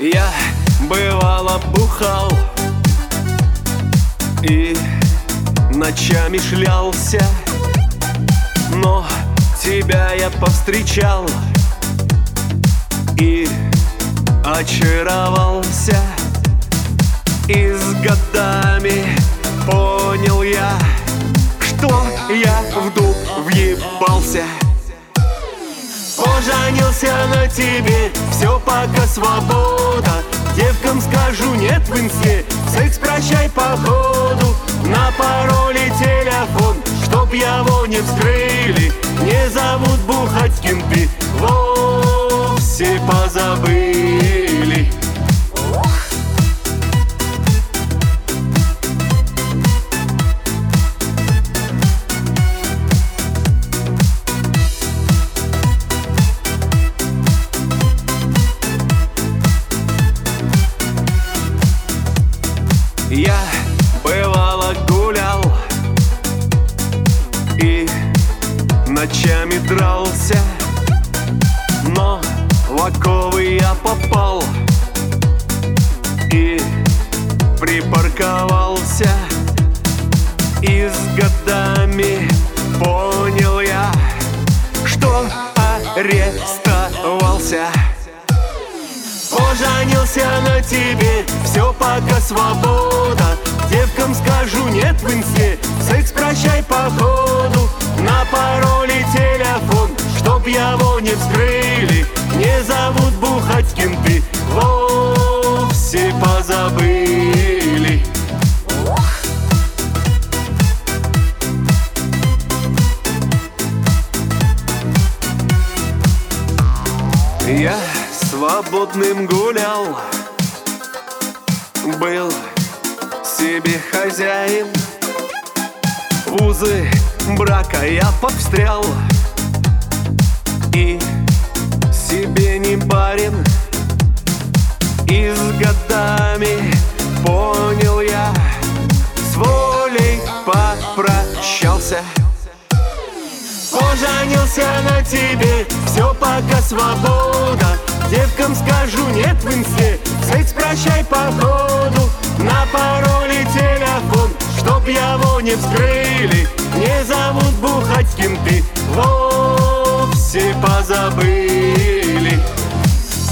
Я бывало бухал И ночами шлялся. Но тебя я повстречал И очаровался. И с годами понял я Что я в дуб въебался. Поженился на тебе, все пока свобода. Девкам скажу нет в инсте, секс прощай походу На пароле телефон, чтоб его не вскрыли. Не зовут бухать бывало гулял И ночами дрался Но в оковы я попал И припарковался. И с годами понял я Что арестовался. Поженился на тебе, все пока нет в инсте, секс прощай походу На пароле телефон, чтоб его не вскрыли. Не зовут бухать кенты, вовсе позабыли. Я свободным гулял Был себе хозяин. В узы брака я повстрял. И себе не барин И с годами понял я С волей попрощался. Поженился на тебе, все пока свобода. Девкам скажу нет в инсте, секс прощай походу не вскрыли Не зовут бухать кенты, вовсе позабыли.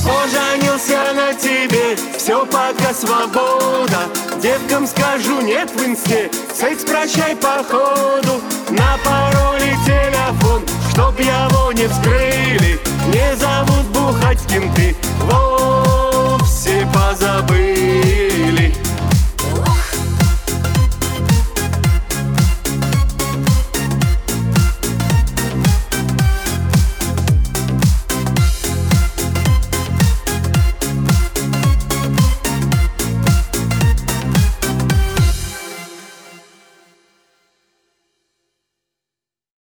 Поженился на тебе, все пока свобода. Девкам скажу нет в инсте, секс прощай походу На пароле телефон, чтоб его не вскрыли